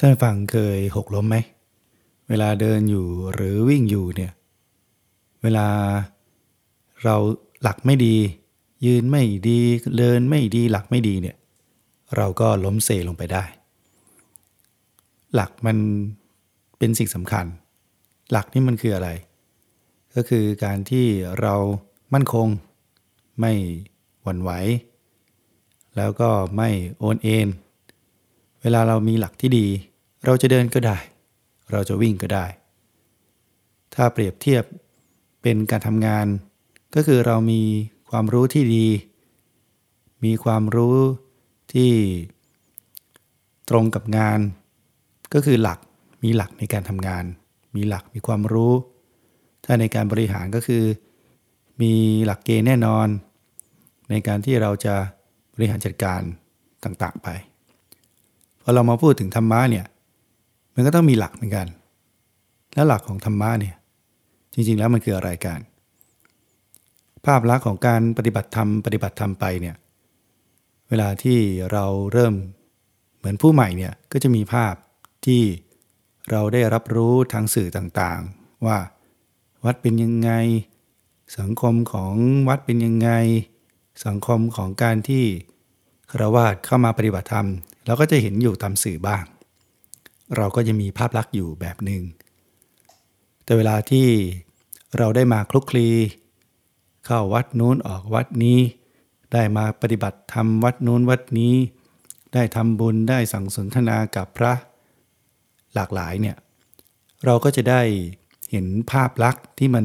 ท่านฟังเคยหกล้มไหม เวลาเดินอยู่หรือวิ่งอยู่เนี่ย เวลาเราหลักไม่ดี ยืนไม่ดีเดินไม่ดีหลักไม่ดีเนี่ย เราก็ล้มเซลงไปได้ หลักมันเป็นสิ่งสำคัญ หลักนี่มันคืออะไร ก็คือการที่เรามั่นคง ไม่หวั่นไหว แล้วก็ไม่โอนเอ็นเวลาเรามีหลักที่ดี เราจะเดินก็ได้ เราจะวิ่งก็ได้ ถ้าเปรียบเทียบเป็นการทำงาน ก็คือเรามีความรู้ที่ดี มีความรู้ที่ตรงกับงาน ก็คือหลักมีหลักในการทำงาน มีหลักมีความรู้ ถ้าในการบริหารก็คือ มีหลักเกณฑ์แน่นอน ในการที่เราจะบริหารจัดการต่างๆไปพอเรามาพูดถึงธรรมะเนี่ย มันก็ต้องมีหลักเหมือนกัน แล้วหลักของธรรมะเนี่ยจริงๆแล้วมันคืออะไรกัน ภาพลักษณ์ของการปฏิบัติธรรมปฏิบัติธรรมไปเนี่ยเวลาที่เราเริ่มเหมือนผู้ใหม่เนี่ยก็จะมีภาพที่เราได้รับรู้ทางสื่อต่างๆ ว่าวัดเป็นยังไง สังคมของวัดเป็นยังไง สังคมของการที่ครวาสเข้ามาปฏิบัติธรรมเราก็จะเห็นอยู่ตามสื่อบ้าง เราก็จะมีภาพลักษณ์อยู่แบบหนึ่ง แต่เวลาที่เราได้มาคลุกคลี เข้าวัดนู้นออกวัดนี้ ได้มาปฏิบัติธรรมวัดนู้นวัดนี้ ได้ทำบุญได้สั่งสนทนากับพระหลากหลายเนี่ยเราก็จะได้เห็นภาพลักษณ์ที่มัน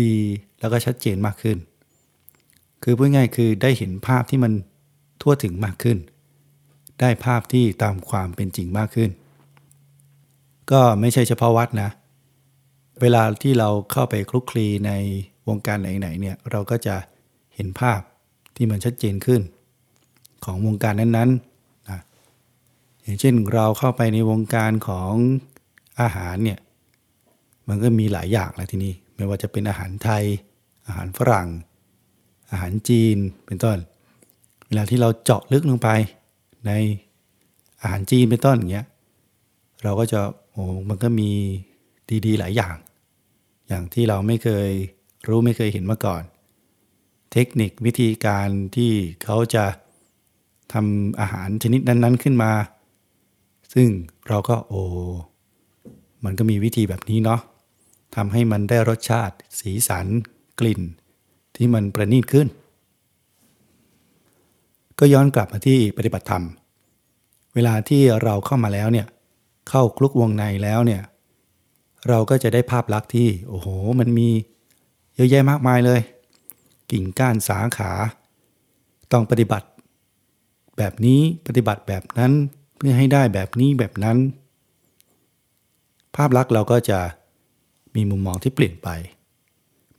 ดีแล้วก็ชัดเจนมากขึ้น คือพูดง่ายคือได้เห็นภาพที่มันทั่วถึงมากขึ้น ได้ภาพที่ตามความเป็นจริงมากขึ้น ก็ไม่ใช่เฉพาะวัดนะ เวลาที่เราเข้าไปคลุกคลีในวงการไหนๆเนี่ยเราก็จะเห็นภาพที่มันชัดเจนขึ้น ของวงการนั้นๆนะอย่างเช่นเราเข้าไปในวงการของอาหารเนี่ยมันก็มีหลายอย่างแล้วที่นี้ไม่ว่าจะเป็นอาหารไทย อาหารฝรั่ง อาหารจีนเป็นต้น เวลาที่เราเจาะลึกลงไป ในอาหารจีนเป็นต้นอย่างเงี้ยเราก็จะโอ้มันก็มีดีๆ หลายอย่าง อย่างที่เราไม่เคยรู้ไม่เคยเห็นมาก่อน เทคนิควิธีการที่เขาจะทำอาหารชนิดนั้น ๆขึ้นมา ซึ่งเราก็โอ้มันก็มีวิธีแบบนี้เนาะทำให้มันได้รสชาติสีสันกลิ่น ที่มันประณีตขึ้น ก็ย้อนกลับมาที่ปฏิบัติธรรม เวลาที่เราเข้ามาแล้วเนี่ยเข้าคลุกวงในแล้วเนี่ยเราก็จะได้ภาพลักษณ์ที่โอ้โหมันมีเยอะแยะมากมายเลย กิ่งก้านสาขา ต้องปฏิบัติ แบบนี้ปฏิบัติแบบนั้นเพื่อให้ได้แบบนี้แบบนั้น ภาพลักษณ์เราก็จะมีมุมมองที่เปลี่ยนไป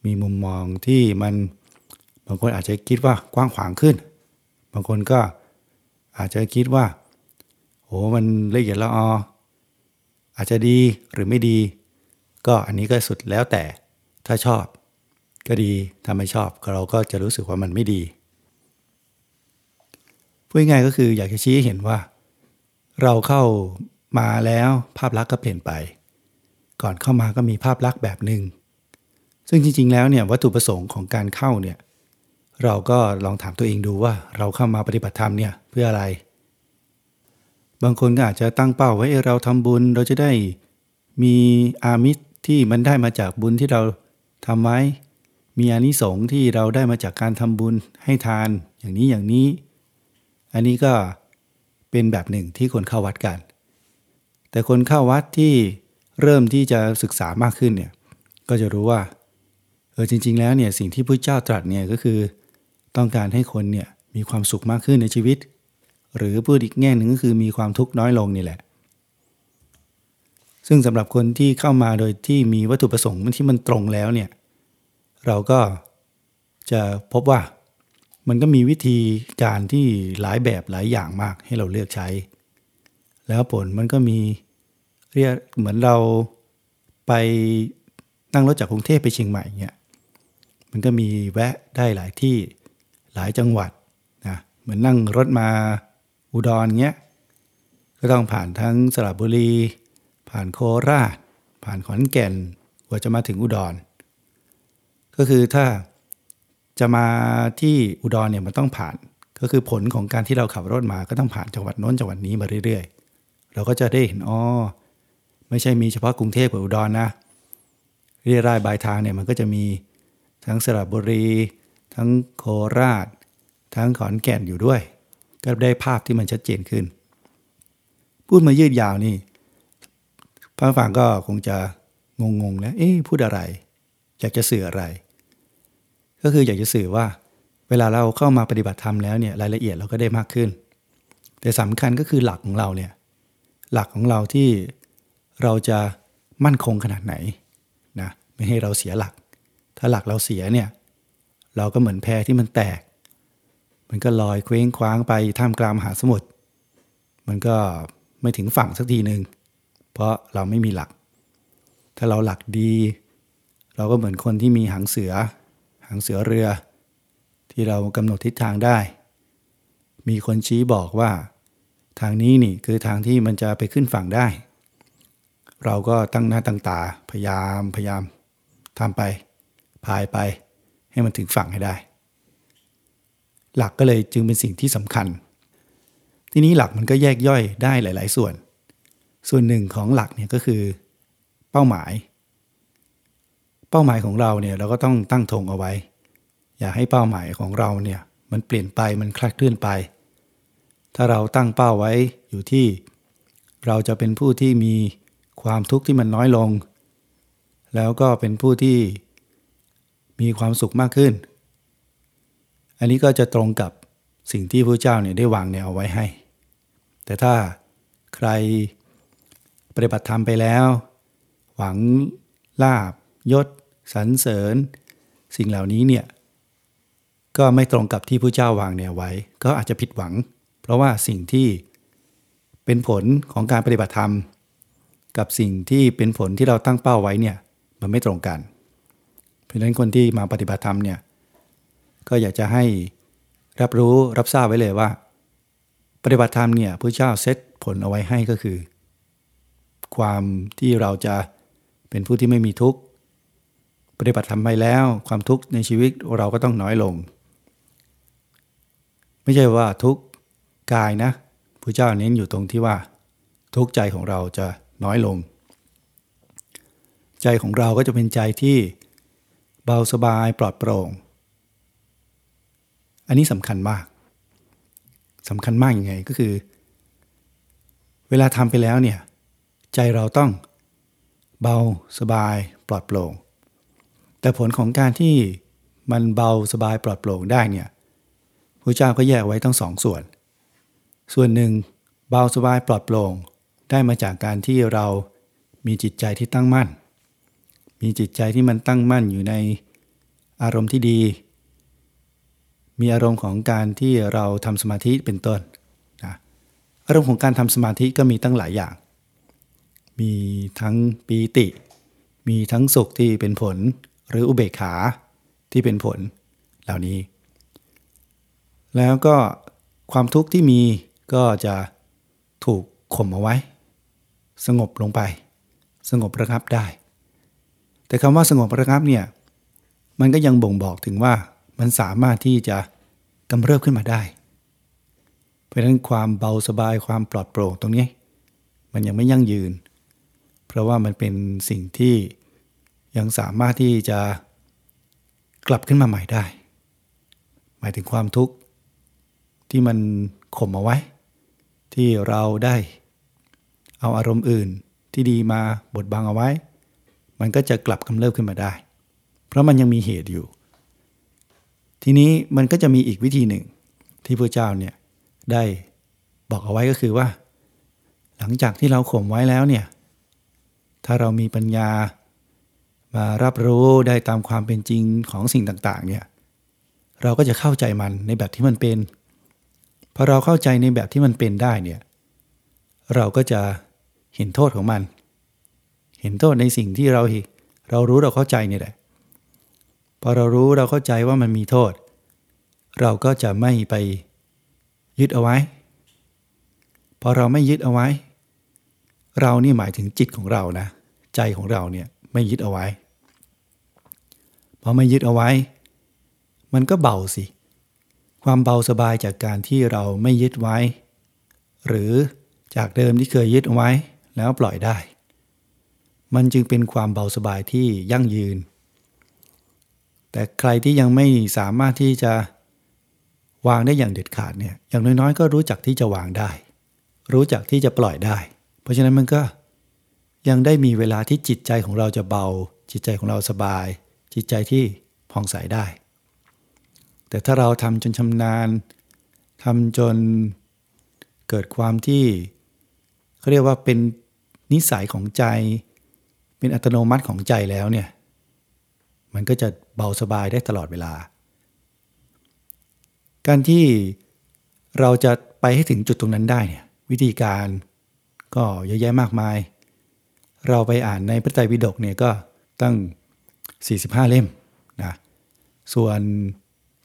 มีมุมมองที่มันบางคนอาจจะคิดว่ากว้างขวางขึ้น บางคนก็อาจจะคิดว่าโอ้มันละเอียดละอออาจจะดีหรือไม่ดี ก็อันนี้ก็สุดแล้วแต่ถ้าชอบ ก็ดีถ้าไม่ชอบเราก็จะรู้สึกว่ามันไม่ดีพูดง่ายก็คืออยากจะชี้ให้เห็นว่า เราเข้ามาแล้วภาพลักษณ์ก็เปลี่ยนไป ก่อนเข้ามาก็มีภาพลักษณ์แบบหนึ่งซึ่งจริงๆแล้วเนี่ยวัตถุประสงค์ของการเข้าเนี่ย เราก็ลองถามตัวเองดูว่าเราเข้ามาปฏิบัติธรรมเนี่ยเพื่ออะไร บางคนก็อาจจะตั้งเป้าไว้เราทำบุญเราจะได้มีอามิตรที่มันได้มาจากบุญที่เราทำไว้มีอานิสงส์ที่เราได้มาจากการทำบุญให้ทานอย่างนี้อย่างนี้ อันนี้ก็เป็นแบบหนึ่งที่คนเข้าวัดกัน แต่คนเข้าวัดที่เริ่มที่จะศึกษามากขึ้นเนี่ยก็จะรู้ว่าเออจริง ๆ แล้วเนี่ยสิ่งที่พระเจ้าตรัสเนี่ยก็คือ ต้องการให้คนเนี่ยมีความสุขมากขึ้นในชีวิต หรือพูดอีกแง่หนึ่งก็คือมีความทุกข์น้อยลงนี่แหละ ซึ่งสำหรับคนที่เข้ามาโดยที่มีวัตถุประสงค์ที่มันตรงแล้วเนี่ยเราก็จะพบว่ามันก็มีวิธีการที่หลายแบบหลายอย่างมากให้เราเลือกใช้ แล้วผลมันก็มีเรียกเหมือนเราไปนั่งรถจากกรุงเทพไปเชียงใหม่เนี่ยมันก็มีแวะได้หลายที่ หลายจังหวัดนะเหมือนนั่งรถมาอุดรเงี้ยก็ต้องผ่านทั้งสระบุรี ผ่านโคราช ผ่านขอนแก่นกว่าจะมาถึงอุดร ก็คือถ้าจะมาที่อุดรเนี่ยมันต้องผ่าน ก็คือผลของการที่เราขับรถมาก็ต้องผ่านจังหวัดโน้นจังหวัดนี้มาเรื่อยๆ เราก็จะได้เห็นอ๋อไม่ใช่มีเฉพาะกรุงเทพกับอุดรนะเรียรายบายทางเนี่ยมันก็จะมีทั้งสระบุรี ทั้งโคราช ทั้งขอนแก่นอยู่ด้วย ก็ได้ภาพที่มันชัดเจนขึ้น พูดมายืดยาวนี่พระฟังก็คงจะงงๆนะเอ๊ะพูดอะไร อยากจะสื่ออะไร ก็คืออยากจะสื่อว่า เวลาเราเข้ามาปฏิบัติธรรมแล้วเนี่ยรายละเอียดเราก็ได้มากขึ้น แต่สำคัญก็คือหลักของเราเนี่ยหลักของเราที่เราจะมั่นคงขนาดไหนนะไม่ให้เราเสียหลัก ถ้าหลักเราเสียเนี่ย เราก็เหมือนแพที่มันแตก มันก็ลอยเคว้งคว้างไปท่ามกลางมหาสมุทรมันก็ไม่ถึงฝั่งสักทีหนึ่งเพราะเราไม่มีหลัก ถ้าเราหลักดี เราก็เหมือนคนที่มีหางเสือ หางเสือเรือ ที่เรากำหนดทิศทางได้ มีคนชี้บอกว่า ทางนี้นี่คือทางที่มันจะไปขึ้นฝั่งได้ เราก็ตั้งหน้าตั้งตาพยายามพยายามทำไปพายไป ให้มันถึงฝั่งให้ได้ หลักก็เลยจึงเป็นสิ่งที่สำคัญ ทีนี้หลักมันก็แยกย่อยได้หลาย ๆ ส่วน ส่วนหนึ่งของหลักเนี่ยก็คือเป้าหมาย เป้าหมายของเราเนี่ยเราก็ต้องตั้งธงเอาไว้ อย่าให้เป้าหมายของเราเนี่ยมันเปลี่ยนไปมันคลาดเคลื่อนไป ถ้าเราตั้งเป้าไว้อยู่ที่ เราจะเป็นผู้ที่มีความทุกข์ที่มันน้อยลง แล้วก็เป็นผู้ที่ มีความสุขมากขึ้น อันนี้ก็จะตรงกับสิ่งที่พระเจ้าเนี่ยได้วางแนวเอาไว้ให้ แต่ถ้าใครปฏิบัติธรรมไปแล้ว หวังลาบยศสรรเสริญ สิ่งเหล่านี้เนี่ยก็ไม่ตรงกับที่พระเจ้าวางแนวไว้ ก็อาจจะผิดหวัง เพราะว่าสิ่งที่เป็นผลของการปฏิบัติธรรม กับสิ่งที่เป็นผลที่เราตั้งเป้าไว้เนี่ยมันไม่ตรงกัน เพราะฉะนั้นคนที่มาปฏิบัติธรรมเนี่ยก็อยากจะให้รับรู้รับทราบไว้เลยว่า ปฏิบัติธรรมเนี่ยพระเจ้าเซตผลเอาไว้ให้ก็คือ ความที่เราจะเป็นผู้ที่ไม่มีทุกข์ปฏิบัติทำไปแล้ว ความทุกข์ในชีวิตเราก็ต้องน้อยลง ไม่ใช่ว่าทุกข์กายนะพระเจ้าเน้นอยู่ตรงที่ว่า ทุกข์ใจของเราจะน้อยลง ใจของเราก็จะเป็นใจที่ เบาสบายปลอดโปร่ง อันนี้สำคัญมากสำคัญมากยังไงก็คือ เวลาทำไปแล้วเนี่ย ใจเราต้องเบาสบายปลอดโปร่ง แต่ผลของการที่มันเบาสบายปลอดโปร่งได้เนี่ยพระเจ้าก็แยกไว้ทั้งสองส่วน ส่วนหนึ่งเบาสบายปลอดโปร่งได้มาจากการที่เรามีจิตใจที่ตั้งมั่น มีจิตใจที่มันตั้งมั่นอยู่ในอารมณ์ที่ดี มีอารมณ์ของการที่เราทำสมาธิเป็นต้นนะอารมณ์ของการทำสมาธิก็มีตั้งหลายอย่าง มีทั้งปีติ มีทั้งสุขที่เป็นผล หรืออุเบกขาที่เป็นผลเหล่านี้ แล้วก็ความทุกข์ที่มีก็จะถูกข่มเอาไว้ สงบลงไป สงบระงับได้ แต่คำว่าสงบระงับเนี่ยมันก็ยังบ่งบอกถึงว่ามันสามารถที่จะกำเริบขึ้นมาได้ เพราะฉะนั้นความเบาสบายความปลอดโปร่งตรงนี้ มันยังไม่ยั่งยืน เพราะว่ามันเป็นสิ่งที่ยังสามารถที่จะกลับขึ้นมาใหม่ได้ หมายถึงความทุกข์ที่มันข่มเอาไว้ ที่เราได้ เอาอารมณ์อื่นที่ดีมาบดบังเอาไว้ มันก็จะกลับกำเริบขึ้นมาได้ เพราะมันยังมีเหตุอยู่ ทีนี้มันก็จะมีอีกวิธีหนึ่งที่พระเจ้าเนี่ยได้บอกเอาไว้ก็คือว่า หลังจากที่เราข่มไว้แล้วเนี่ยถ้าเรามีปัญญามารับรู้ได้ตามความเป็นจริงของสิ่งต่างๆเนี่ยเราก็จะเข้าใจมันในแบบที่มันเป็นพอเราเข้าใจในแบบที่มันเป็นได้เนี่ยเราก็จะเห็นโทษของมัน ห็นโทษในสิ่งที่เราเรารู้เราเข้าใจนี่แหละพอเรารู้เราเข้าใจว่ามันมีโทษ เราก็จะไม่ไปยึดเอาไว้ พอเราไม่ยึดเอาไว้ เรานี่หมายถึงจิตของเรานะ ใจของเราเนี่ยไม่ยึดเอาไว้ พอไม่ยึดเอาไว้ มันก็เบาสิ ความเบาสบายจากการที่เราไม่ยึดไว้ หรือจากเดิมที่เคยยึดเอาไว้แล้วปล่อยได้ มันจึงเป็นความเบาสบายที่ยั่งยืน แต่ใครที่ยังไม่สามารถที่จะวางได้อย่างเด็ดขาดเนี่ย อย่างน้อยๆ ก็รู้จักที่จะวางได้ รู้จักที่จะปล่อยได้ เพราะฉะนั้นมันก็ยังได้มีเวลาที่จิตใจของเราจะเบา จิตใจของเราสบาย จิตใจที่ผ่องใสได้ แต่ถ้าเราทำจนชำนาญทำจนเกิดความที่เขาเรียกว่าเป็นนิสัยของใจ เป็นอัตโนมัติของใจแล้วเนี่ยมันก็จะเบาสบายได้ตลอดเวลา การที่เราจะไปให้ถึงจุดตรงนั้นได้เนี่ยวิธีการก็เยอะแยะมากมาย เราไปอ่านในพระไตรปิฎกเนี่ยก็ตั้ง 45 เล่มนะส่วน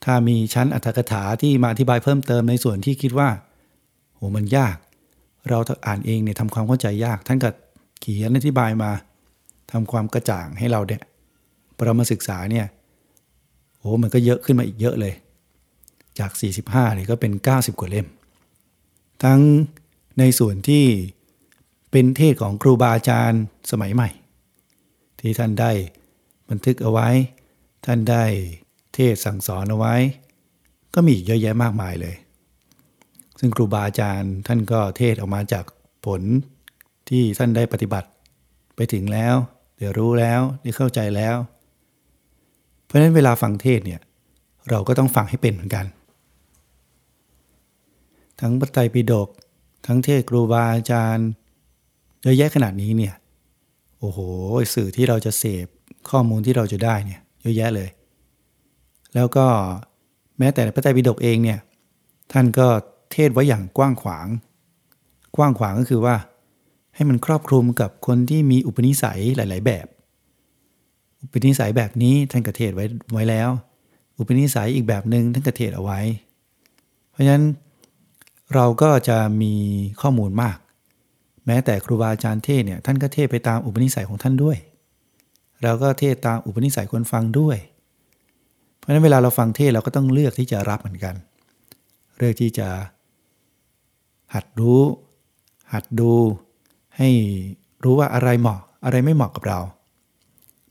ถ้ามีชั้นอัตถกถาที่มาอธิบายเพิ่มเติมในส่วนที่คิดว่าโหมันยาก เราอ่านเองเนี่ยทำความเข้าใจยาก ท่านก็เขียนอธิบายมา ทำความกระจ่างให้เราเนี่ยเรามาศึกษาเนี่ยโอ้มันก็เยอะขึ้นมาอีกเยอะเลย จาก 45เนี่ยก็เป็น 90 กว่าเล่ม ทั้งในส่วนที่เป็นเทศของครูบาอาจารย์สมัยใหม่ ที่ท่านได้บันทึกเอาไว้ ท่านได้เทศสั่งสอนเอาไว้ ก็มีเยอะแยะมากมายเลย ซึ่งครูบาอาจารย์ท่านก็เทศออกมาจากผลที่ท่านได้ปฏิบัติไปถึงแล้ว เดี๋ยวรู้แล้วได้เข้าใจแล้ว เพราะฉะนั้นเวลาฟังเทศเนี่ยเราก็ต้องฟังให้เป็นเหมือนกัน ทั้งปไตรปิฎกทั้งเทศครูบาอาจารย์เยอะแยะขนาดนี้เนี่ยโอ้โหสื่อที่เราจะเสพข้อมูลที่เราจะได้เนี่ยเยอะแยะเลย แล้วก็แม้แต่พระไตรปิฎกเองเนี่ยท่านก็เทศไว้อย่างกว้างขวาง กว้างขวางก็คือว่า ให้มันครอบคลุมกับคนที่มีอุปนิสัยหลาย ๆ แบบ อุปนิสัยแบบนี้ท่านกระเทศไว้ไว้แล้ว อุปนิสัยอีกแบบหนึ่งท่านกระเทศเอาไว้ เพราะฉะนั้นเราก็จะมีข้อมูลมาก แม้แต่ครูบาอาจารย์เทศเนี่ยท่านก็เทศไปตามอุปนิสัยของท่านด้วย เราก็เทศตามอุปนิสัยคนฟังด้วย เพราะฉะนั้นเวลาเราฟังเทศเราก็ต้องเลือกที่จะรับเหมือนกัน เลือกที่จะ หัดรู้ หัดดู ให้รู้ว่าอะไรเหมาะอะไรไม่เหมาะกับเรา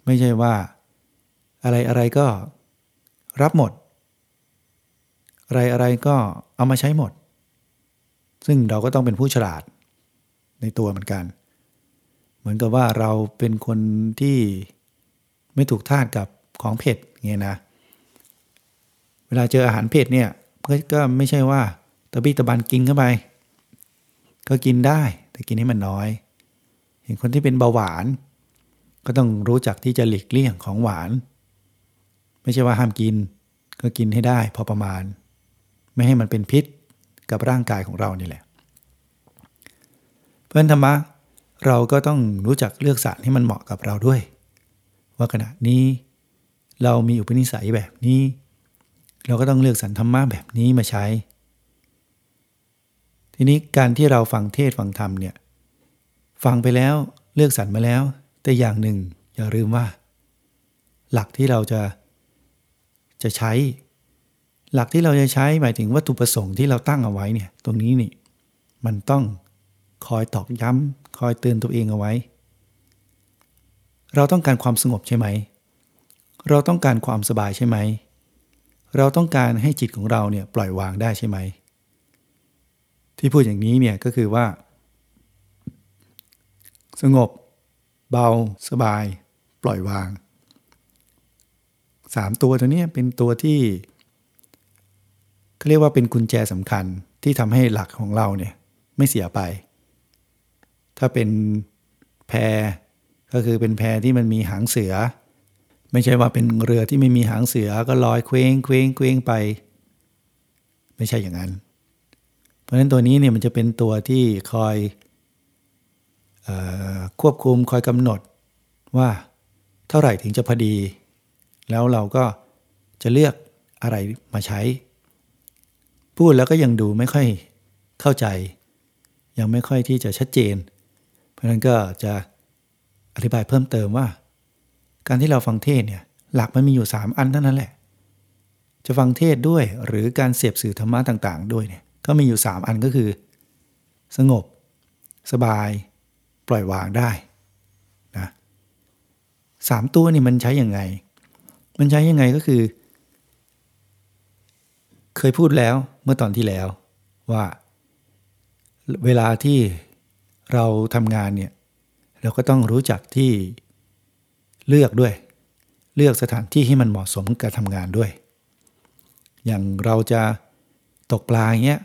ไม่ใช่ว่า อะไรอะไรก็รับหมด อะไรอะไรก็เอามาใช้หมด ซึ่งเราก็ต้องเป็นผู้ฉลาดในตัวเหมือนกัน เหมือนกับว่าเราเป็นคนที่ไม่ถูกทาตกับของเผ็ดเงี้ยนะ เวลาเจออาหารเผ็ดเนี่ยก็ไม่ใช่ว่าตะบี้ตะบันกินเข้าไป ก็กินได้ แต่กินให้มันน้อย เห็นคนที่เป็นเบาหวาน ก็ต้องรู้จักที่จะหลีกเลี่ยงของหวาน ไม่ใช่ว่าห้ามกิน ก็กินให้ได้พอประมาณ ไม่ให้มันเป็นพิษกับร่างกายของเรานี่แหละ เพื่อนธรรมะเราก็ต้องรู้จักเลือกสารให้มันเหมาะกับเราด้วย ว่าขณะนี้เรามีอุปนิสัยแบบนี้ เราก็ต้องเลือกสรรธรรมะแบบนี้มาใช้ ทีนี้การที่เราฟังเทศฟังธรรมเนี่ยฟังไปแล้วเลือกสรรมาแล้ว แต่อย่างหนึ่งอย่าลืมว่า หลักที่เราจะจะใช้ หลักที่เราจะใช้หมายถึงวัตถุประสงค์ที่เราตั้งเอาไว้เนี่ยตรงนี้นี่มันต้องคอยตอกย้ำคอยเตือนตัวเองเอาไว้ เราต้องการความสงบใช่ไหม เราต้องการความสบายใช่ไหม เราต้องการให้จิตของเราเนี่ยปล่อยวางได้ใช่ไหม ที่พูดอย่างนี้เนี่ยก็คือว่า สงบ เบาสบาย ปล่อยวางสามตัวตัวนี้เป็นตัวที่เขาเรียกว่าเป็นกุญแจสำคัญที่ทำให้หลักของเราเนี่ยไม่เสียไป ถ้าเป็นแพก็คือเป็นแพที่มันมีหางเสือ ไม่ใช่ว่าเป็นเรือที่ไม่มีหางเสือก็ลอยเคว้งเคว้งเคว้งไป ไม่ใช่อย่างนั้น ราะฉะนั้นตัวนี้เนี่ยมันจะเป็นตัวที่คอยอควบคุมคอยกำหนดว่าเท่าไหร่ถึงจะพอดี แล้วเราก็จะเลือกอะไรมาใช้ พูดแล้วก็ยังดูไม่ค่อยเข้าใจ ยังไม่ค่อยที่จะชัดเจน เพราะฉะนั้นก็จะอธิบายเพิ่มเติมว่า การที่เราฟังเทศเนี่ยหลักมันมีอยู่ 3 อันเท่านั้นแหละ จะฟังเทศด้วยหรือการเสพสื่อธรรมะต่าง ๆ ด้วยเนี่ย ก็มีอยู่ 3 อันก็คือ สงบ สบาย ปล่อยวางได้นะสามตัวนี่มันใช้ยังไง มันใช้ยังไงก็คือ เคยพูดแล้วเมื่อตอนที่แล้วว่าเวลาที่เราทำงานเนี่ยเราก็ต้องรู้จักที่เลือกด้วย เลือกสถานที่ให้มันเหมาะสมกับทำงานด้วย อย่างเราจะตกปลาเงี้ย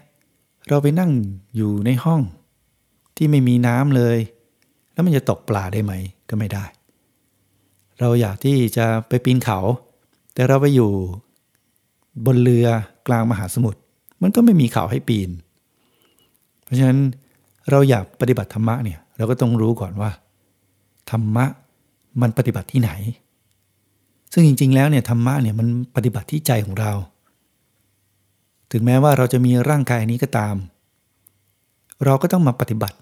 เราไปนั่งอยู่ในห้องที่ไม่มีน้ำเลย แล้วมันจะตกปลาได้ไหมก็ไม่ได้ เราอยากที่จะไปปีนเขา แต่เราไปอยู่บนเรือกลางมหาสมุทรมันก็ไม่มีเขาให้ปีน เพราะฉะนั้นเราอยากปฏิบัติธรรมะเนี่ยเราก็ต้องรู้ก่อนว่า ธรรมะมันปฏิบัติที่ไหน ซึ่งจริง ๆ แล้วเนี่ยธรรมะเนี่ยมันปฏิบัติที่ใจของเรา ถึงแม้ว่าเราจะมีร่างกายนี้ก็ตาม เราก็ต้องมาปฏิบัติ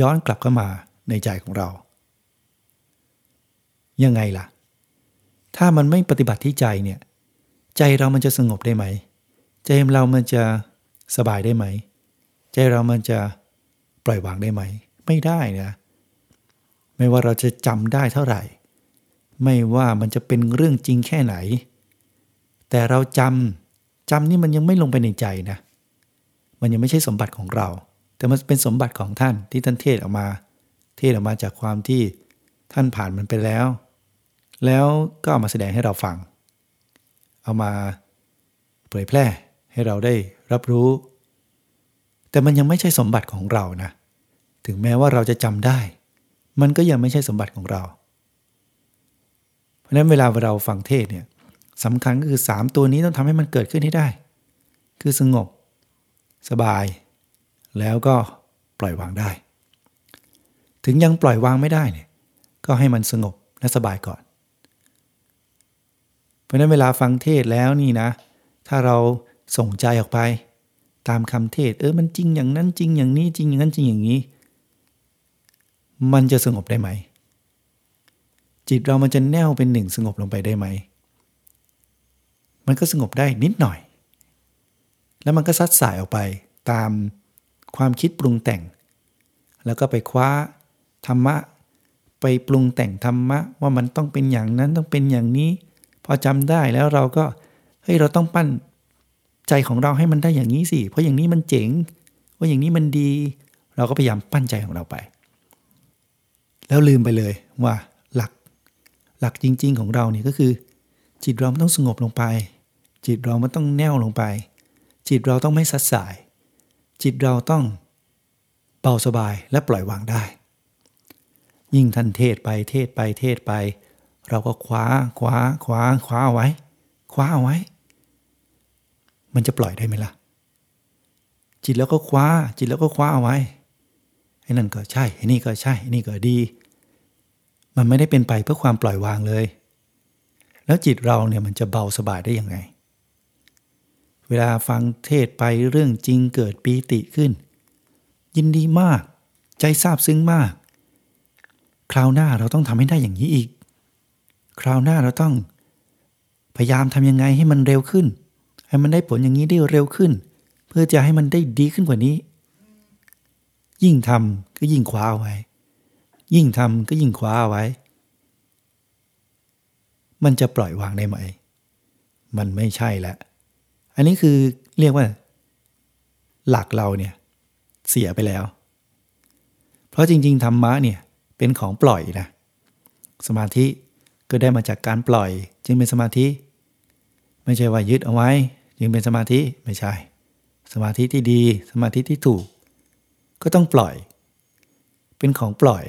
ย้อนกลับเข้ามาในใจของเรา ยังไงล่ะ ถ้ามันไม่ปฏิบัติที่ใจเนี่ย ใจเรามันจะสงบได้ไหม ใจเรามันจะสบายได้ไหม ใจเรามันจะปล่อยวางได้ไหม ไม่ได้นะไม่ว่าเราจะจำได้เท่าไหร่ ไม่ว่ามันจะเป็นเรื่องจริงแค่ไหน แต่เราจำ จำนี่มันยังไม่ลงไปในใจนะ มันยังไม่ใช่สมบัติของเรา แต่มันเป็นสมบัติของท่านที่ท่านเทศออกมา เทศออกมาจากความที่ท่านผ่านมันไปแล้ว แล้วก็เอามาแสดงให้เราฟัง เอามาเผยแพร่ให้เราได้รับรู้ แต่มันยังไม่ใช่สมบัติของเรานะ ถึงแม้ว่าเราจะจำได้ มันก็ยังไม่ใช่สมบัติของเรา เพราะฉะนั้นเวลาเราฟังเทศเนี่ย สำคัญก็คือ 3 ตัวนี้ต้องทำให้มันเกิดขึ้นให้ได้ คือสงบ สบาย แล้วก็ปล่อยวางได้ ถึงยังปล่อยวางไม่ได้เนี่ยก็ให้มันสงบและสบายก่อน เพราะนั้นเวลาฟังเทศแล้วนี่นะ ถ้าเราส่งใจออกไป ตามคำเทศ เออมันจริงอย่างนั้นจริงอย่างนี้จริงอย่างนั้นจริงอย่างนี้ มันจะสงบได้ไหมจิตเรามันจะแน่วเป็นหนึ่งสงบลงไปได้ไหม มันก็สงบได้นิดหน่อย แล้วมันก็ซัดสายออกไปตามความคิดปรุงแต่ง แล้วก็ไปคว้าธรรมะ ไปปรุงแต่งธรรมะว่ามันต้องเป็นอย่างนั้นต้องเป็นอย่างนี้ พอจำได้แล้วเราก็เฮ้ยเราต้องปั้นใจของเราให้มันได้อย่างนี้สิ เพราะอย่างนี้มันเจ๋ง ว่าอย่างนี้มันดี เราก็พยายามปั้นใจของเราไป แล้วลืมไปเลยว่าหลักหลักจริง ๆ ของเราเนี่ยก็คือ จิตเรามันต้องสงบลงไป จิตเรามันต้องแน่วลงไป จิตเราต้องไม่สัดสาย จิตเราต้องเบาสบายและปล่อยวางได้ ยิ่งท่านเทศไปเทศไปเทศไป เราก็คว้าคว้าคว้าคว้าเอาไว้ คว้าเอาไว้ มันจะปล่อยได้ไหมล่ะ จิตแล้วก็คว้า จิตแล้วก็คว้าเอาไว้ไอ้นั่นก็ใช่ไอ้นี่ก็ใช่ไอ้นี่ก็ดี มันไม่ได้เป็นไปเพื่อความปล่อยวางเลย แล้วจิตเราเนี่ยมันจะเบาสบายได้ยังไง เวลาฟังเทศไปเรื่องจริงเกิดปีติขึ้น ยินดีมาก ใจซาบซึ้งมาก คราวหน้าเราต้องทำให้ได้อย่างนี้อีก คราวหน้าเราต้อง พยายามทำยังไงให้มันเร็วขึ้น ให้มันได้ผลอย่างนี้ได้เร็วขึ้น เพื่อจะให้มันได้ดีขึ้นกว่านี้ ยิ่งทำก็ยิ่งคว้าไว้ ยิ่งทำก็ยิ่งคว้าไว้ มันจะปล่อยวางได้ไหม มันไม่ใช่แล้วอันนี้คือเรียกว่า หลักเราเนี่ยเสียไปแล้ว เพราะจริง ๆ ธรรมะเนี่ยเป็นของปล่อยนะ สมาธิก็ได้มาจากการปล่อย จึงเป็นสมาธิ ไม่ใช่ว่ายึดเอาไว้ จึงเป็นสมาธิไม่ใช่ สมาธิที่ดีสมาธิที่ถูก ก็ต้องปล่อย เป็นของปล่อย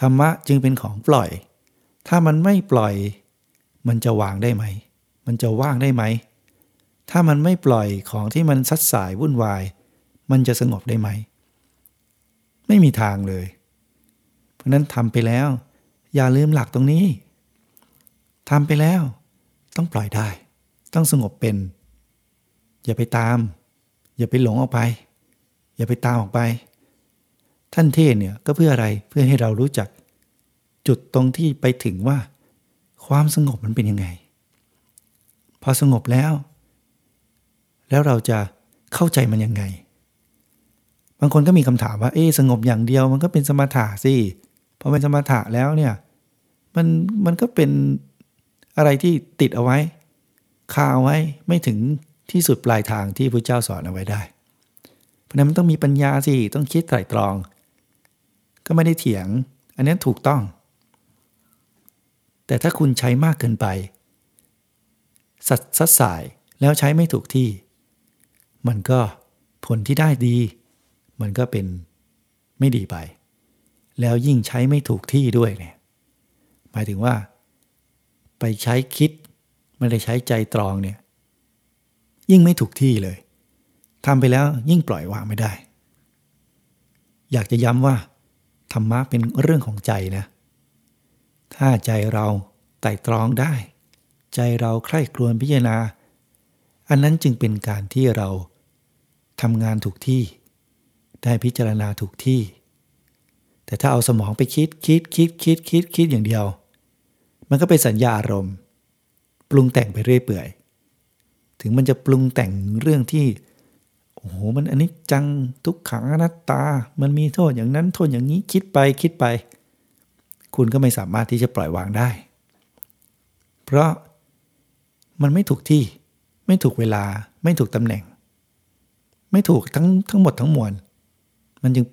ธรรมะจึงเป็นของปล่อย ถ้ามันไม่ปล่อย มันจะวางได้ไหม มันจะว่างได้ไหม ถ้ามันไม่ปล่อยของที่มันซัดสายวุ่นวาย มันจะสงบได้ไหม ไม่มีทางเลย เพราะนั้นทำไปแล้ว อย่าลืมหลักตรงนี้ทำไปแล้ว ต้องปล่อยได้ ต้องสงบเป็น อย่าไปตาม อย่าไปหลงออกไป อย่าไปตามออกไป ท่านเทศเนี่ยก็เพื่ออะไรเพื่อให้เรารู้จัก จุดตรงที่ไปถึงว่า ความสงบมันเป็นยังไง พอสงบแล้ว แล้วเราจะเข้าใจมันยังไง บางคนก็มีคำถามว่า เอ๊สงบอย่างเดียวมันก็เป็นสมถะสิพอเป็นสมถะแล้วเนี่ยมันมันก็เป็นอะไรที่ติดเอาไว้คาเอาไว้ไม่ถึงที่สุดปลายทางที่พระเจ้าสอนเอาไว้ได้ เพราะนั้นมันต้องมีปัญญาสิ ต้องคิดไตร่ตรอง ก็ไม่ได้เถียง อันนี้ถูกต้อง แต่ถ้าคุณใช้มากเกินไป สัดสัดสายแล้วใช้ไม่ถูกที่ มันก็ผลที่ได้ดี มันก็เป็นไม่ดีไป แล้วยิ่งใช้ไม่ถูกที่ด้วยเนี่ยหมายถึงว่า ไปใช้คิดไม่ได้ใช้ใจตรองเนี่ย ยิ่งไม่ถูกที่เลยทำไปแล้วยิ่งปล่อยวางไม่ได้ อยากจะย้ำว่าธรรมะเป็นเรื่องของใจนะ ถ้าใจเราไต่ตรองได้ ใจเราใคร่ครวญพิจารณา อันนั้นจึงเป็นการที่เราทำงานถูกที่ ได้พิจารณาถูกที่ แต่ถ้าเอาสมองไปคิดคิดคิดคิดคิดคิดอย่างเดียว มันก็เป็นสัญญาอารมณ์ ปรุงแต่งไปเรื่อยเปื่อย ถึงมันจะปรุงแต่งเรื่องที่โอ้โหมันอันนี้จังทุกขังอนัตตา มันมีโทษอย่างนั้นโทษอย่างนี้คิดไปคิดไป คุณก็ไม่สามารถที่จะปล่อยวางได้ เพราะมันไม่ถูกที่ ไม่ถูกเวลา ไม่ถูกตำแหน่ง ไม่ถูกทั้งทั้งหมดทั้งมวล มันจึง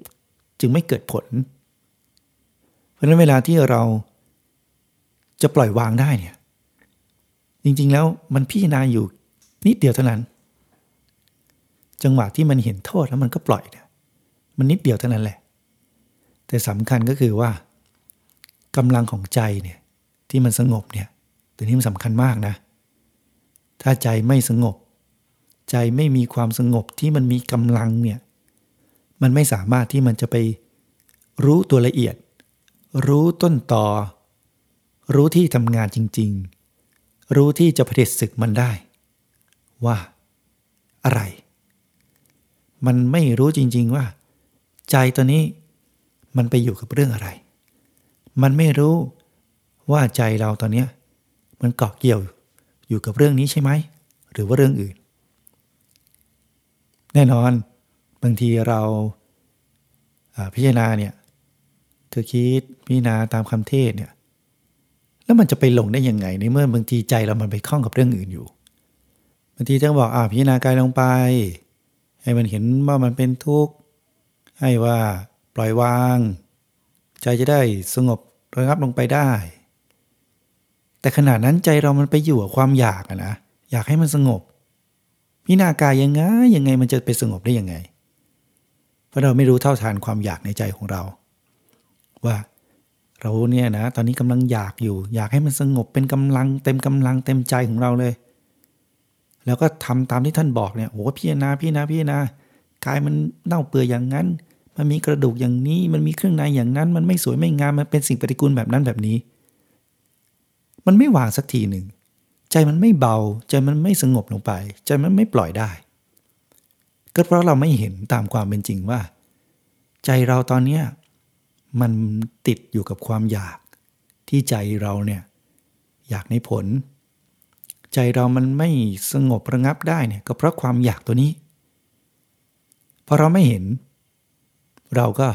จึงไม่เกิดผล เพราะฉะนั้นเวลาที่เราจะปล่อยวางได้เนี่ย จริงๆแล้วมันพิจารณาอยู่นิดเดียวเท่านั้น จังหวะที่มันเห็นโทษแล้วมันก็ปล่อยเนี่ยมันนิดเดียวเท่านั้นแหละ แต่สำคัญก็คือว่า กำลังของใจเนี่ยที่มันสงบเนี่ยตัวนี้มันสำคัญมากนะ ถ้าใจไม่สงบ ใจไม่มีความสงบที่มันมีกำลังเนี่ยมันไม่สามารถที่มันจะไปรู้ตัวละเอียด รู้ต้นต่อ รู้ที่ทำงานจริง ๆ รู้ที่จะผลิตศึกมันได้ ว่า อะไร มันไม่รู้จริง ๆ ว่า ใจตัวนี้มันไปอยู่กับเรื่องอะไร มันไม่รู้ว่าใจเราตอนนี้มันเกาะเกี่ยวอยู่กับเรื่องนี้ใช่ไหม หรือว่าเรื่องอื่น แน่นอน บางทีเราพิจารณาเนี่ยเธอคิดพิจารณาตามคำเทศเนี่ยแล้วมันจะไปหลงได้ยังไงในเมื่อบางทีใจเรามันไปคล้องกับเรื่องอื่นอยู่บางทีจะบอกอ่าพิจารณากายลงไป ให้มันเห็นว่ามันเป็นทุกข์ให้ว่าปล่อยวาง ใจจะได้สงบ ระงับลงไปได้ แต่ขณะนั้นใจเรามันไปอยู่กับความอยากอะนะอยากให้มันสงบ พิจากายยังไงยังไงมันจะไปสงบได้ยังไง เพราะเราไม่รู้เท่าทานความอยากในใจของเรา ว่าเราเนี่ยนะตอนนี้กำลังอยากอยู่ อยากให้มันสงบเป็นกำลัง เต็มกำลังเต็มใจของเราเลย แล้วก็ทำตามที่ท่านบอกเนี่ยโอ้พี่นาพี่นาพี่นากายมันเน่าเปื่อยอย่างนั้น มันมีกระดูกอย่างนี้ มันมีเครื่องในอย่างนั้น มันไม่สวยไม่งาม มันเป็นสิ่งปฏิกูลแบบนั้นแบบนี้ มันไม่วางสักทีหนึ่ง ใจมันไม่เบา ใจมันไม่สงบลงไป ใจมันไม่ปล่อยได้ ก็เพราะเราไม่เห็นตามความเป็นจริงว่า ใจเราตอนเนี้ยมันติดอยู่กับความอยากที่ใจเราเนี่ยอยากในผล ใจเรามันไม่สงบระงับได้เนี่ยก็เพราะความอยากตัวนี้พอเราไม่เห็น เราก็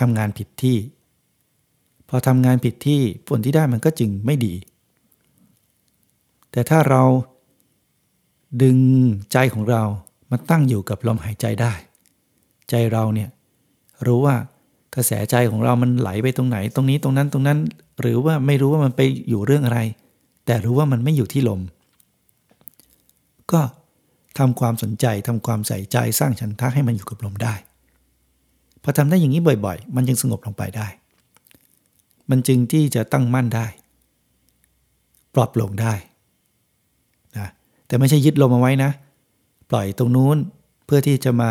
ทำงานผิดที่ พอทำงานผิดที่ผลที่ได้มันก็จึงไม่ดี แต่ถ้าเราดึงใจของเรามาตั้งอยู่กับลมหายใจได้ ใจเราเนี่ยรู้ว่ากระแสใจของเรามันไหลไปตรงไหน ตรงนี้ตรงนั้นตรงนั้น หรือว่าไม่รู้ว่ามันไปอยู่เรื่องอะไร แต่รู้ว่ามันไม่อยู่ที่ลม ก็ทำความสนใจทำความใส่ใจสร้างฉันทะให้มันอยู่กับลมได้ พอทำได้อย่างนี้บ่อย ๆ มันจึงสงบลงไปได้ มันจึงที่จะตั้งมั่นได้ ปลอบลงได้นะแต่ไม่ใช่ยึดลมเอาไว้นะ ปล่อยตรงนู้นเพื่อที่จะมา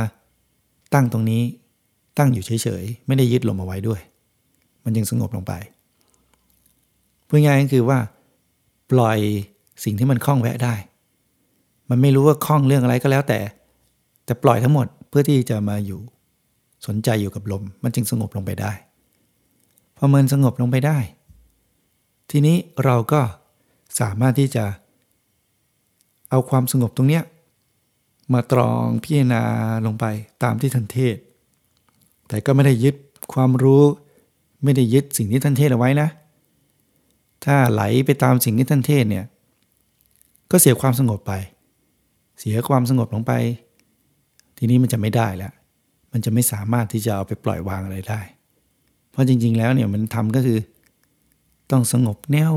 ตั้งตรงนี้ ตั้งอยู่เฉยๆ ไม่ได้ยึดลมเอาไว้ด้วย มันยังสงบลงไปพูดง่ายก็คือว่า ปล่อยสิ่งที่มันคล้องแวะได้ มันไม่รู้ว่าคล้องเรื่องอะไรก็แล้วแต่ แต่ปล่อยทั้งหมดเพื่อที่จะมาอยู่ สนใจอยู่กับลมมันจึงสงบลงไปได้ พอมันสงบลงไปได้ ทีนี้เราก็สามารถที่จะเอาความสงบตรงเนี้ยมาตรองพิจารณาลงไปตามที่ท่านเทศ แต่ก็ไม่ได้ยึดความรู้ ไม่ได้ยึดสิ่งที่ท่านเทศเอาไว้นะ ถ้าไหลไปตามสิ่งที่ท่านเทศเนี่ย ก็เสียความสงบไป เสียความสงบลงไป ทีนี้มันจะไม่ได้แล้ว มันจะไม่สามารถที่จะเอาไปปล่อยวางอะไรได้ เพราะจริง ๆ แล้วเนี่ยมันทำก็คือ ต้องสงบแน่ว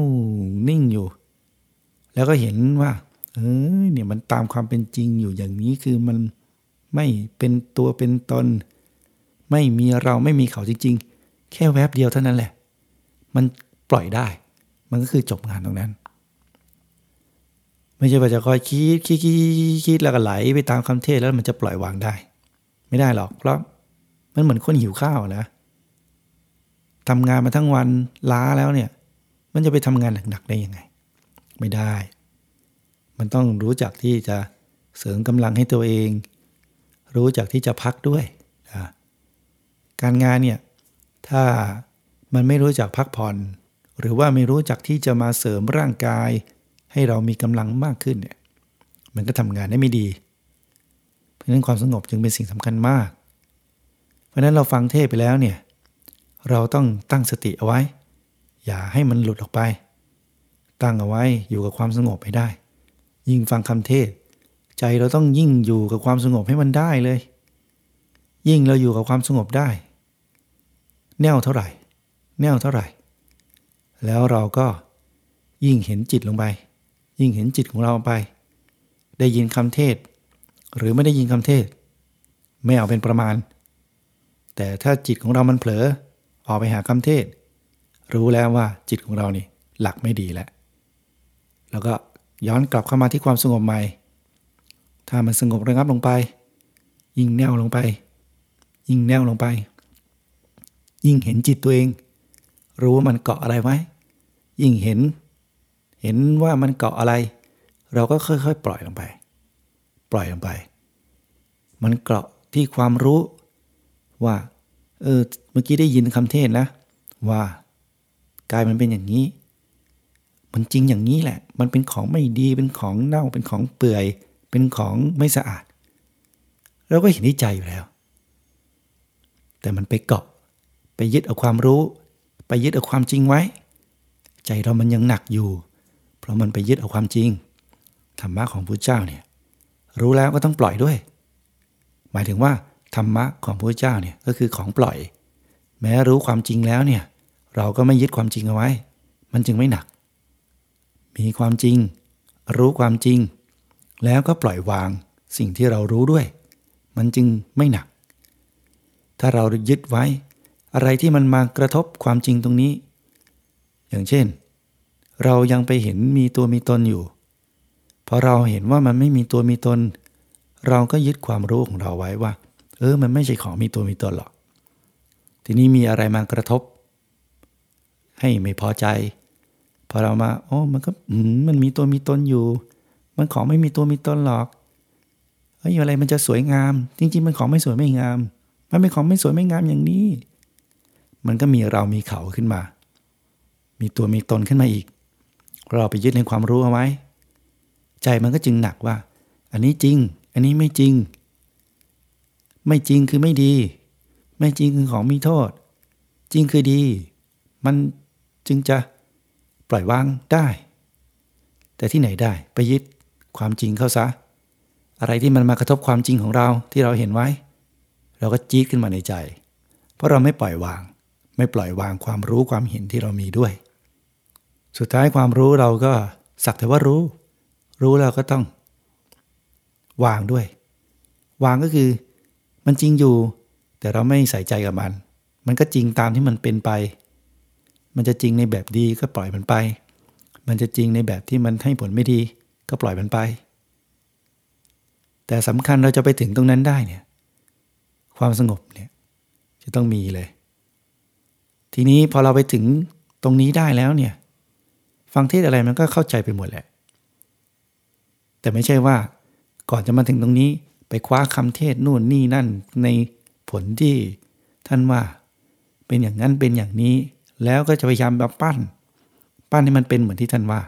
นิ่งอยู่ แล้วก็เห็นว่า เออเนี่ยมันตามความเป็นจริงอยู่อย่างนี้คือมันไม่เป็นตัวเป็นตน ไม่มีเราไม่มีเขาจริง ๆ แค่แวบเดียวเท่านั้นแหละ มันปล่อยได้ มันก็คือจบงานตรงนั้น ไม่ใช่ว่าจะคอยคิดคิดคิดคิดแล้วก็ไหลไปตามคำเทศแล้วมันจะปล่อยวางได้ ไม่ได้หรอก เพราะมันเหมือนคนหิวข้าวนะทำงานมาทั้งวันล้าแล้วเนี่ย มันจะไปทำงานหนักๆได้ยังไง ไม่ได้ มันต้องรู้จักที่จะเสริมกำลังให้ตัวเอง รู้จักที่จะพักด้วยนะการงานเนี่ยถ้ามันไม่รู้จักพักผ่อน หรือว่าไม่รู้จักที่จะมาเสริมร่างกาย ให้เรามีกำลังมากขึ้นเนี่ยมันก็ทำงานได้ไม่ดี เพราะฉะนั้นความสงบจึงเป็นสิ่งสำคัญมาก เพราะฉะนั้นเราฟังเทศไปแล้วเนี่ยเราต้องตั้งสติเอาไว้ อย่าให้มันหลุดออกไป ตั้งเอาไว้อยู่กับความสงบให้ได้ ยิ่งฟังคำเทศ ใจเราต้องยิ่งอยู่กับความสงบให้มันได้เลย ยิ่งเราอยู่กับความสงบได้ แน่วเท่าไหร่ แน่วเท่าไหร่ แล้วเราก็ยิ่งเห็นจิตลงไป ยิ่งเห็นจิตของเราไป ได้ยินคำเทศ หรือไม่ได้ยินคำเทศ ไม่เอาเป็นประมาณ แต่ถ้าจิตของเรามันเผลอออกไปหาคำเทศ รู้แล้วว่าจิตของเรานี่หลักไม่ดีแล้ว แล้วก็ย้อนกลับเข้ามาที่ความสงบใหม่ ถ้ามันสงบระงับลงไป ยิ่งแน่วลงไป ยิ่งแน่วลงไป ยิ่งเห็นจิตตัวเอง รู้ว่ามันเกาะอะไรไว้ ยิ่งเห็น เห็นว่ามันเกาะอะไร เราก็ค่อยๆ ปล่อยลงไป ปล่อยลงไป มันเกาะที่ความรู้ว่า เออ เมื่อกี้ได้ยินคำเทศนะ ว่ากายมันเป็นอย่างนี้ มันจริงอย่างนี้แหละ มันเป็นของไม่ดี เป็นของเน่า เป็นของเปื่อย เป็นของไม่สะอาด เราก็เห็นที่ใจอยู่แล้ว แต่มันไปเกาะ ไปยึดเอาความรู้ ไปยึดเอาความจริงไว้ ใจเรามันยังหนักอยู่ เพราะมันไปยึดเอาความจริง ธรรมะของพระเจ้าเนี่ย รู้แล้วก็ต้องปล่อยด้วย หมายถึงว่าธรรมะของพระเจ้าเนี่ยก็คือของปล่อย แม้รู้ความจริงแล้วเนี่ยเราก็ไม่ยึดความจริงเอาไว้ มันจึงไม่หนัก มีความจริง รู้ความจริง แล้วก็ปล่อยวางสิ่งที่เรารู้ด้วย มันจึงไม่หนัก ถ้าเรายึดไว้ อะไรที่มันมากระทบความจริงตรงนี้ อย่างเช่น เรายังไปเห็นมีตัวมีตนอยู่ พอเราเห็นว่ามันไม่มีตัวมีตน เราก็ยึดความรู้ของเราไว้ว่า เออ มันไม่ใช่ของมีตัวมีตนหรอก ทีนี้มีอะไรมากระทบ ให้ไม่พอใจ พอเรามาโอ้มันก็มันมีตัวมีตนอยู่ มันของไม่มีตัวมีตนหรอกเฮ้ยอะไรมันจะสวยงาม จริง ๆ มันของไม่สวยไม่งาม มันเป็นของไม่สวยไม่งามอย่างนี้ มันก็มีเรามีเขาขึ้นมา มีตัวมีตนขึ้นมาอีก เราไปยึดในความรู้เอาไว้ ใจมันก็จึงหนักว่า อันนี้จริง อันนี้ไม่จริง ไม่จริงคือไม่ดี ไม่จริงคือของมีโทษ จริงคือดี มันจึงจะปล่อยวางได้ แต่ที่ไหนได้ไปยึดความจริงเข้าซะ อะไรที่มันมากระทบความจริงของเราที่เราเห็นไว้ เราก็จี๊ดขึ้นมาในใจ เพราะเราไม่ปล่อยวาง ไม่ปล่อยวางความรู้ความเห็นที่เรามีด้วย สุดท้ายความรู้เราก็สักแต่ว่ารู้ รู้เราก็ต้อง วางด้วย วางก็คือมันจริงอยู่ แต่เราไม่ใส่ใจกับมัน มันก็จริงตามที่มันเป็นไป มันจะจริงในแบบดีก็ปล่อยมันไป มันจะจริงในแบบที่มันให้ผลไม่ดีก็ปล่อยมันไป แต่สำคัญเราจะไปถึงตรงนั้นได้เนี่ย ความสงบเนี่ยจะต้องมีเลย ทีนี้พอเราไปถึงตรงนี้ได้แล้วเนี่ย ฟังเทศอะไรมันก็เข้าใจไปหมดแหละ แต่ไม่ใช่ว่าก่อนจะมาถึงตรงนี้ไปคว้าคำเทศนู่นนี่นั่นในผลที่ท่านว่าเป็นอย่างนั้นเป็นอย่างนี้ แล้วก็จะพยายามมาปั้น ปั้นให้มันเป็นเหมือนที่ท่านว่า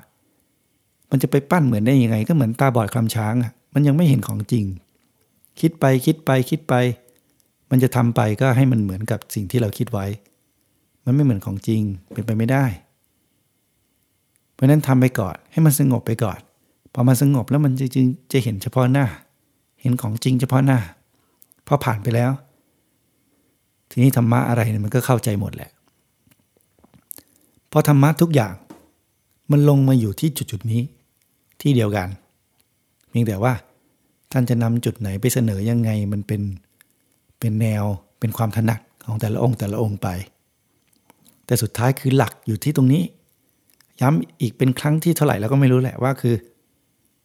มันจะไปปั้นเหมือนได้ยังไง ก็เหมือนตาบอดคลำช้างอะมันยังไม่เห็นของจริง คิดไปคิดไปคิดไป มันจะทำไปก็ให้มันเหมือนกับสิ่งที่เราคิดไว้ มันไม่เหมือนของจริงเป็นไปไม่ได้ เพราะนั้นทำไปก่อนให้มันสงบไปก่อน พอมันสงบแล้วมันจะจึงจะเห็นเฉพาะหน้า เห็นของจริงเฉพาะหน้าพอผ่านไปแล้ว ทีนี้ธรรมะอะไรเนี่ยมันก็เข้าใจหมดแหละพอธรรมะทุกอย่างมันลงมาอยู่ที่จุดจุดนี้ ที่เดียวกันเพียงแต่ว่าท่านจะนำจุดไหนไปเสนอยังไงมันเป็นเป็นแนวเป็นความถนัดของแต่ละองค์แต่ละองค์ไป แต่สุดท้ายคือหลักอยู่ที่ตรงนี้ ย้ำอีกเป็นครั้งที่เท่าไหร่แล้วก็ไม่รู้แหละว่าคือ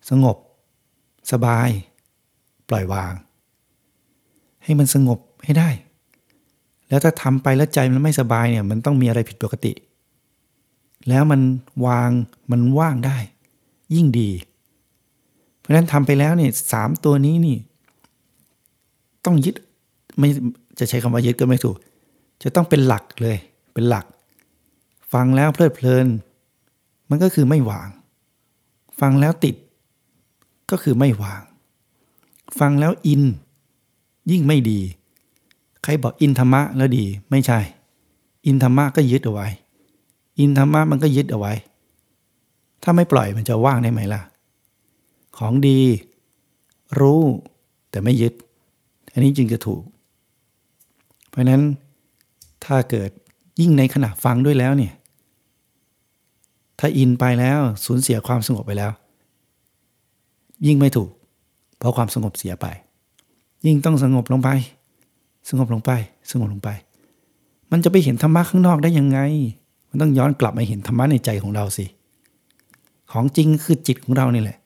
สงบ สบาย ปล่อยวาง ให้มันสงบให้ได้ แล้วถ้าทำไปแล้วใจมันไม่สบายเนี่ยมันต้องมีอะไรผิดปกติ แล้วมันวางมันว่างได้ ยิ่งดี เพราะฉะนั้นทำไปแล้วเนี่ยสามตัวนี้นี่ ต้องยึดไม่จะใช้คำว่ายึดก็ไม่ถูก จะต้องเป็นหลักเลย เป็นหลัก ฟังแล้วเพลิดเพลิน มันก็คือไม่วาง ฟังแล้วติด ก็คือไม่วาง ฟังแล้วอิน ยิ่งไม่ดี ใครบอกอินธรรมะแล้วดี ไม่ใช่ อินธรรมะก็ยึดเอาไว้ อินธรรมะมันก็ยึดเอาไว้ ถ้าไม่ปล่อยมันจะว่างได้ไหมล่ะ ของดี รู้แต่ไม่ยึด อันนี้จึงจะถูก เพราะนั้นถ้าเกิดยิ่งในขณะฟังด้วยแล้วเนี่ย ถ้าอินไปแล้วสูญเสียความสงบไปแล้ว ยิ่งไม่ถูก เพราะความสงบเสียไป ยิ่งต้องสงบลงไป สงบลงไป สงบลงไป มันจะไปเห็นธรรมะข้างนอกได้ยังไง มันต้องย้อนกลับมาเห็นธรรมะในใจของเราสิ ของจริงคือจิตของเรานี่แหละ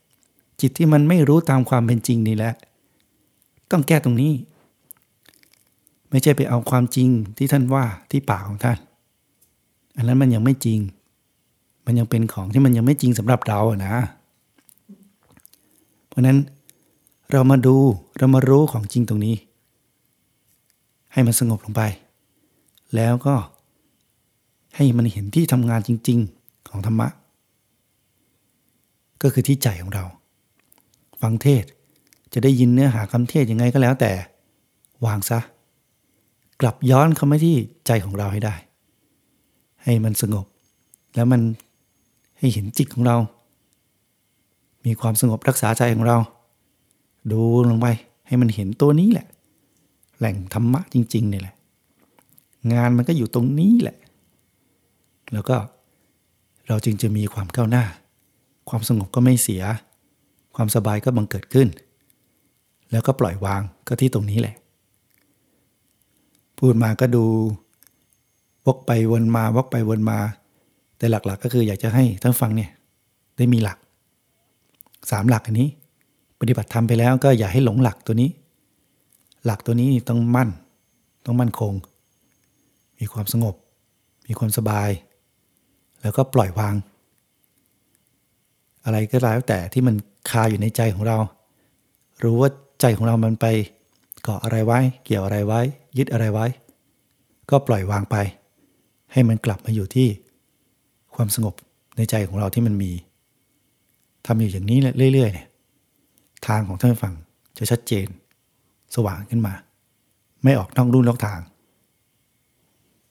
จิตที่มันไม่รู้ตามความเป็นจริงนี่แหละ ต้องแก้ตรงนี้ ไม่ใช่ไปเอาความจริงที่ท่านว่าที่ปากของท่าน อันนั้นมันยังไม่จริง มันยังเป็นของที่มันยังไม่จริงสำหรับเราอะนะ เพราะนั้นเรามาดูเรามารู้ของจริงตรงนี้ ให้มันสงบลงไป แล้วก็ให้มันเห็นที่ทำงานจริง ๆของธรรมะ ก็คือที่ใจของเรา ฟังเทศจะได้ยินเนื้อหาคำเทศยังไงก็แล้วแต่ วางซะ กลับย้อนเข้ามาที่ใจของเราให้ได้ ให้มันสงบ แล้วมันให้เห็นจิตของเรา มีความสงบรักษาใจของเรา ดูลงไปให้มันเห็นตัวนี้แหละ แหล่งธรรมะจริงๆนี่แหละ งานมันก็อยู่ตรงนี้แหละ แล้วก็เราจึงจะมีความก้าวหน้า ความสงบก็ไม่เสีย ความสบายก็บังเกิดขึ้น แล้วก็ปล่อยวางก็ที่ตรงนี้แหละ พูดมาก็ดูวกไปวนมาวกไปวนมา แต่หลักๆกก็คืออยากจะให้ท่านฟังเนี่ยได้มีหลัก สามหลักอันนี้ ปฏิบัติทำไปแล้วก็อย่าให้หลงหลักตัวนี้ หลักตัวนี้ต้องมั่น ต้องมั่นคง มีความสงบ มีความสบาย แล้วก็ปล่อยวาง อะไรก็แล้วแต่ที่มันคาอยู่ในใจของเรา รู้ว่าใจของเรามันไปเกาะอะไรไว้ เกี่ยวอะไรไว้ ยึดอะไรไว้ ก็ปล่อยวางไป ให้มันกลับมาอยู่ที่ความสงบในใจของเราที่มันมี ทำอยู่อย่างนี้เรื่อยๆเนี่ยทางของท่านฟังจะชัดเจน สว่างขึ้นมา ไม่ออกนอกรุ่นนอกทาง